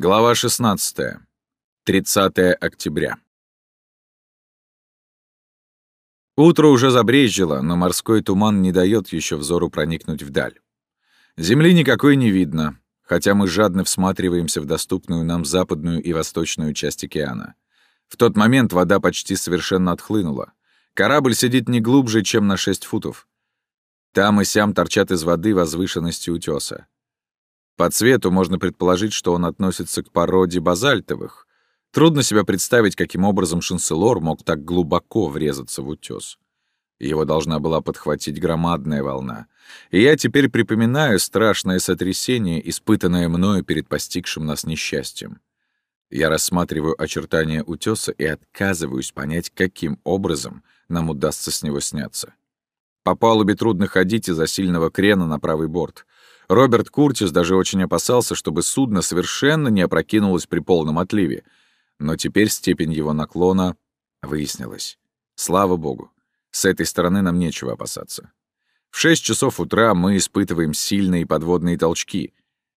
Глава 16. 30 октября. Утро уже забрежило, но морской туман не дает еще взору проникнуть вдаль. Земли никакой не видно, хотя мы жадно всматриваемся в доступную нам западную и восточную часть океана. В тот момент вода почти совершенно отхлынула. Корабль сидит не глубже, чем на 6 футов. Там и сям торчат из воды возвышенности утеса. По цвету можно предположить, что он относится к породе базальтовых. Трудно себе представить, каким образом шанселор мог так глубоко врезаться в утес. Его должна была подхватить громадная волна. И я теперь припоминаю страшное сотрясение, испытанное мною перед постигшим нас несчастьем. Я рассматриваю очертания утеса и отказываюсь понять, каким образом нам удастся с него сняться. По палубе трудно ходить из-за сильного крена на правый борт. Роберт Куртис даже очень опасался, чтобы судно совершенно не опрокинулось при полном отливе. Но теперь степень его наклона выяснилась. Слава богу, с этой стороны нам нечего опасаться. В 6 часов утра мы испытываем сильные подводные толчки.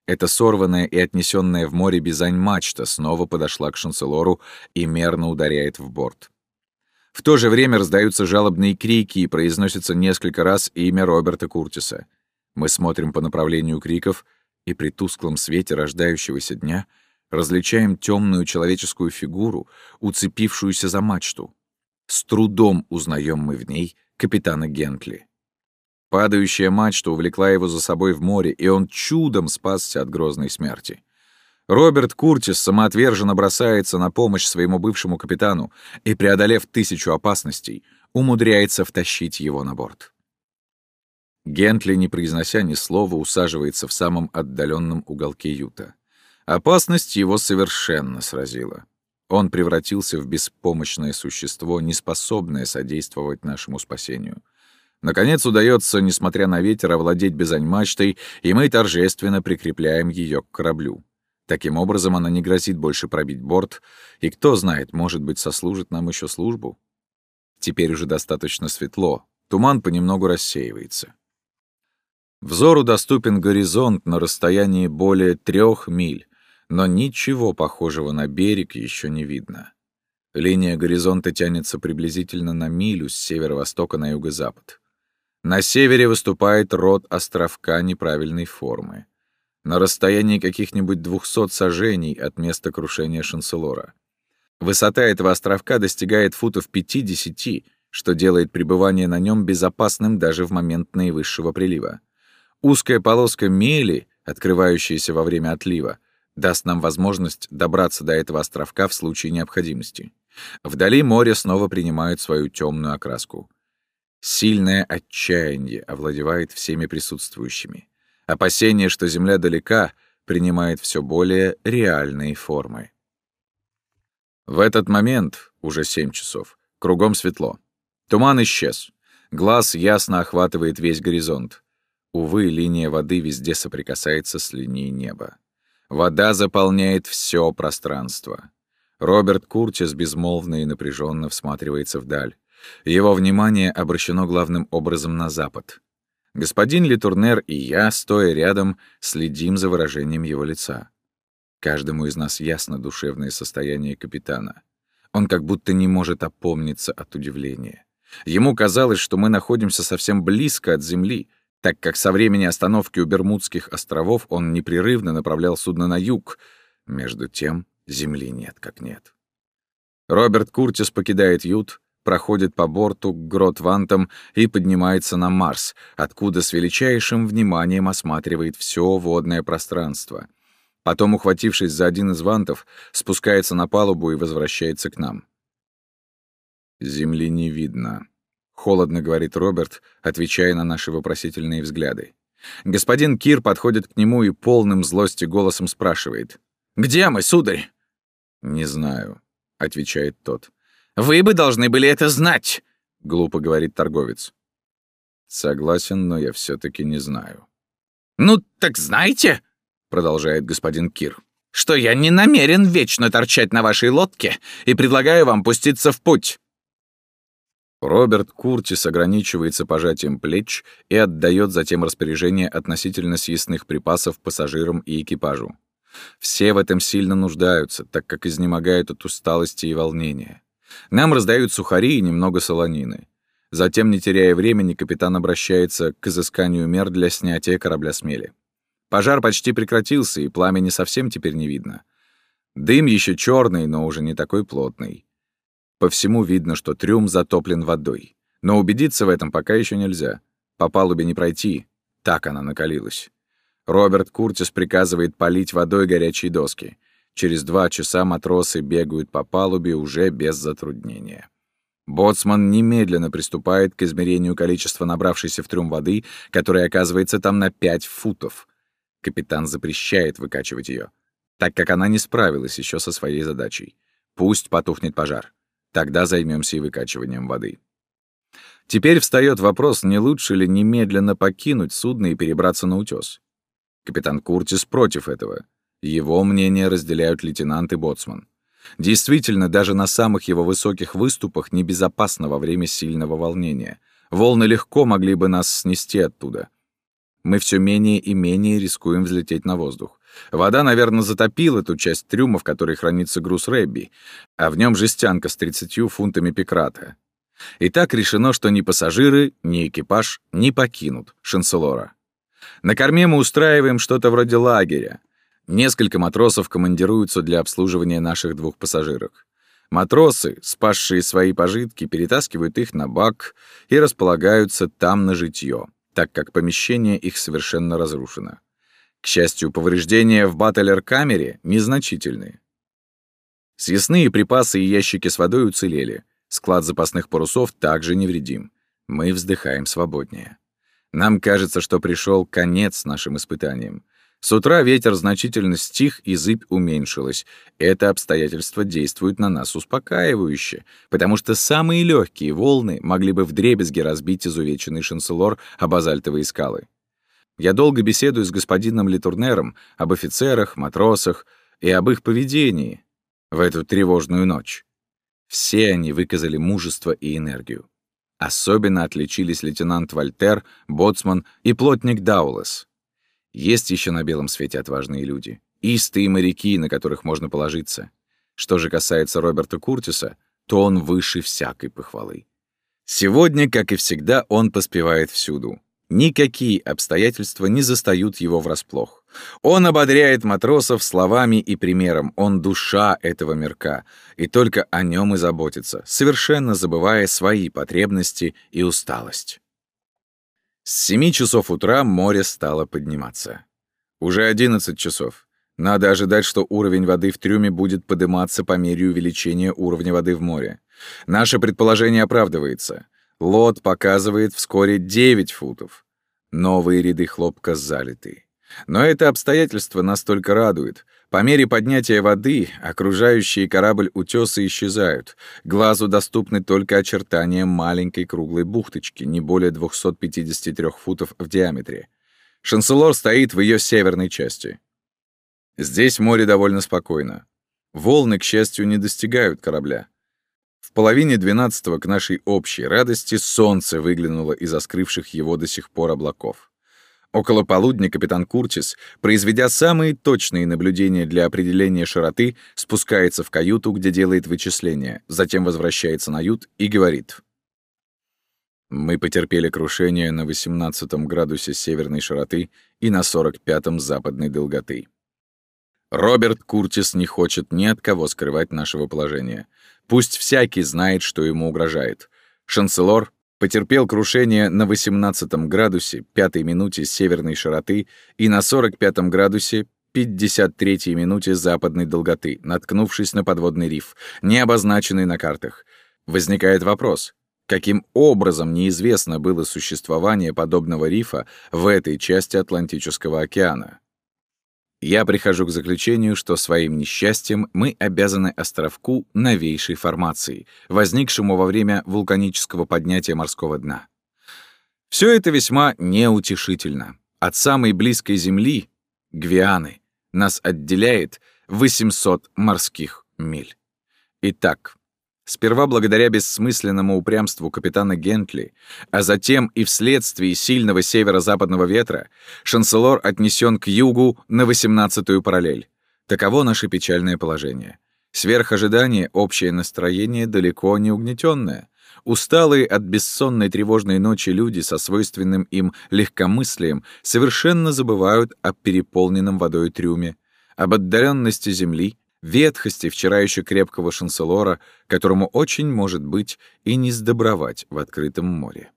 Эта сорванная и отнесенная в море бизань мачта снова подошла к шанселору и мерно ударяет в борт. В то же время раздаются жалобные крики и произносится несколько раз имя Роберта Куртиса — мы смотрим по направлению криков, и при тусклом свете рождающегося дня различаем темную человеческую фигуру, уцепившуюся за мачту. С трудом узнаем мы в ней капитана Гентли. Падающая мачта увлекла его за собой в море, и он чудом спасся от грозной смерти. Роберт Куртис самоотверженно бросается на помощь своему бывшему капитану и, преодолев тысячу опасностей, умудряется втащить его на борт. Гентли, не произнося ни слова, усаживается в самом отдаленном уголке юта. Опасность его совершенно сразила. Он превратился в беспомощное существо, неспособное содействовать нашему спасению. Наконец удается, несмотря на ветер, овладеть бизань-мачтой, и мы торжественно прикрепляем ее к кораблю. Таким образом, она не грозит больше пробить борт, и кто знает, может быть, сослужит нам еще службу. Теперь уже достаточно светло, туман понемногу рассеивается. Взору доступен горизонт на расстоянии более трех миль, но ничего похожего на берег еще не видно. Линия горизонта тянется приблизительно на милю с северо-востока на юго-запад. На севере выступает рот островка неправильной формы. На расстоянии каких-нибудь двухсот сажений от места крушения Шанселора. Высота этого островка достигает футов 50, что делает пребывание на нем безопасным даже в момент наивысшего прилива. Узкая полоска мели, открывающаяся во время отлива, даст нам возможность добраться до этого островка в случае необходимости. Вдали море снова принимает свою темную окраску. Сильное отчаяние овладевает всеми присутствующими. Опасение, что Земля далека, принимает все более реальные формы. В этот момент, уже семь часов, кругом светло. Туман исчез. Глаз ясно охватывает весь горизонт. Увы, линия воды везде соприкасается с линией неба. Вода заполняет все пространство. Роберт Куртис безмолвно и напряженно всматривается вдаль. Его внимание обращено главным образом на запад. Господин Литурнер и я, стоя рядом, следим за выражением его лица. Каждому из нас ясно душевное состояние капитана. Он как будто не может опомниться от удивления. Ему казалось, что мы находимся совсем близко от земли — так как со времени остановки у Бермудских островов он непрерывно направлял судно на юг. Между тем земли нет как нет. Роберт Куртис покидает ют, проходит по борту к грот-вантам и поднимается на Марс, откуда с величайшим вниманием осматривает все водное пространство. Потом, ухватившись за один из вантов, спускается на палубу и возвращается к нам. Земли не видно. Холодно говорит Роберт, отвечая на наши вопросительные взгляды. Господин Кир подходит к нему и полным злости голосом спрашивает. «Где мы, сударь?» «Не знаю», — отвечает тот. «Вы бы должны были это знать», — глупо говорит торговец. «Согласен, но я все таки не знаю». «Ну, так знаете», — продолжает господин Кир, «что я не намерен вечно торчать на вашей лодке и предлагаю вам пуститься в путь. Роберт Куртис ограничивается пожатием плеч и отдает затем распоряжение относительно съестных припасов пассажирам и экипажу. Все в этом сильно нуждаются, так как изнемогают от усталости и волнения. Нам раздают сухари и немного солонины. Затем, не теряя времени, капитан обращается к изысканию мер для снятия корабля с мели. Пожар почти прекратился, и пламени совсем теперь не видно. Дым еще черный, но уже не такой плотный. По всему видно, что трюм затоплен водой. Но убедиться в этом пока еще нельзя. По палубе не пройти. Так она накалилась. Роберт Куртис приказывает полить водой горячие доски. Через два часа матросы бегают по палубе уже без затруднения. Боцман немедленно приступает к измерению количества набравшейся в трюм воды, которая оказывается там на 5 футов. Капитан запрещает выкачивать ее, так как она не справилась еще со своей задачей. Пусть потухнет пожар. Тогда займемся и выкачиванием воды. Теперь встает вопрос, не лучше ли немедленно покинуть судно и перебраться на утес. Капитан Куртис против этого. Его мнение разделяют лейтенант и боцман. Действительно, даже на самых его высоких выступах небезопасно во время сильного волнения. Волны легко могли бы нас снести оттуда. Мы все менее и менее рискуем взлететь на воздух. Вода, наверное, затопила ту часть трюма, в которой хранится груз Рэбби, а в нем жестянка с 30 фунтами пикрата. И так решено, что ни пассажиры, ни экипаж не покинут Шанселора. На корме мы устраиваем что-то вроде лагеря. Несколько матросов командируются для обслуживания наших двух пассажиров. Матросы, спасшие свои пожитки, перетаскивают их на бак и располагаются там на житье, так как помещение их совершенно разрушено. К счастью, повреждения в баттлер-камере незначительные. Съестные припасы и ящики с водой уцелели. Склад запасных парусов также невредим. Мы вздыхаем свободнее. Нам кажется, что пришел конец нашим испытаниям. С утра ветер значительно стих, и зыбь уменьшилась. Это обстоятельство действует на нас успокаивающе, потому что самые легкие волны могли бы вдребезги разбить изувеченный шанселор о базальтовые скалы. Я долго беседую с господином Литурнером об офицерах, матросах и об их поведении в эту тревожную ночь. Все они выказали мужество и энергию. Особенно отличились лейтенант Вольтер, боцман и плотник Даулес. Есть еще на белом свете отважные люди. Истые моряки, на которых можно положиться. Что же касается Роберта Куртиса, то он выше всякой похвалы. Сегодня, как и всегда, он поспевает всюду. Никакие обстоятельства не застают его врасплох. Он ободряет матросов словами и примером, он душа этого мирка, и только о нем и заботится, совершенно забывая свои потребности и усталость. С семи часов утра море стало подниматься. Уже одиннадцать часов. Надо ожидать, что уровень воды в трюме будет подниматься по мере увеличения уровня воды в море. Наше предположение оправдывается. Лот показывает вскоре 9 футов. Новые ряды хлопка залиты. Но это обстоятельство настолько радует. По мере поднятия воды окружающие корабль утесы исчезают. Глазу доступны только очертания маленькой круглой бухточки, не более 253 футов в диаметре. Шанселор стоит в ее северной части. Здесь море довольно спокойно. Волны, к счастью, не достигают корабля. В половине двенадцатого к нашей общей радости солнце выглянуло из скрывших его до сих пор облаков. Около полудня капитан Куртис, произведя самые точные наблюдения для определения широты, спускается в каюту, где делает вычисления, затем возвращается на ют и говорит. Мы потерпели крушение на 18 градусе северной широты и на 45 западной долготы. Роберт Куртис не хочет ни от кого скрывать нашего положения. Пусть всякий знает, что ему угрожает. Шанселор потерпел крушение на 18 градусе 5 минуте северной широты и на 45 градусе 53 минуте западной долготы, наткнувшись на подводный риф, не обозначенный на картах. Возникает вопрос, каким образом неизвестно было существование подобного рифа в этой части Атлантического океана? Я прихожу к заключению, что своим несчастьем мы обязаны островку новейшей формации, возникшему во время вулканического поднятия морского дна. Все это весьма неутешительно. От самой близкой Земли, Гвианы, нас отделяет 800 морских миль. Итак, Сперва благодаря бессмысленному упрямству капитана Гентли, а затем и вследствие сильного северо-западного ветра, Шанселор отнесен к югу на 18-ю параллель. Таково наше печальное положение. Сверх ожидания общее настроение далеко не угнетенное. Усталые от бессонной тревожной ночи люди со свойственным им легкомыслием совершенно забывают о переполненном водой трюме, об отдаленности земли, ветхости вчера еще крепкого шанселора, которому очень может быть и не сдобровать в открытом море.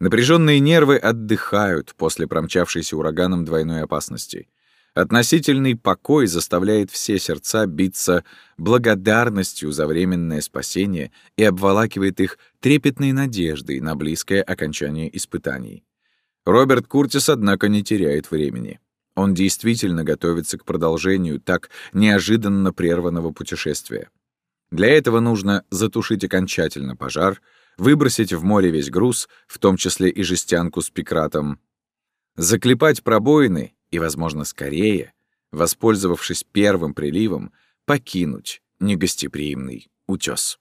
Напряженные нервы отдыхают после промчавшейся ураганом двойной опасности. Относительный покой заставляет все сердца биться благодарностью за временное спасение и обволакивает их трепетной надеждой на близкое окончание испытаний. Роберт Куртис, однако, не теряет времени. Он действительно готовится к продолжению так неожиданно прерванного путешествия. Для этого нужно затушить окончательно пожар, выбросить в море весь груз, в том числе и жестянку с пикратом, заклепать пробоины и, возможно, скорее, воспользовавшись первым приливом, покинуть негостеприимный утес.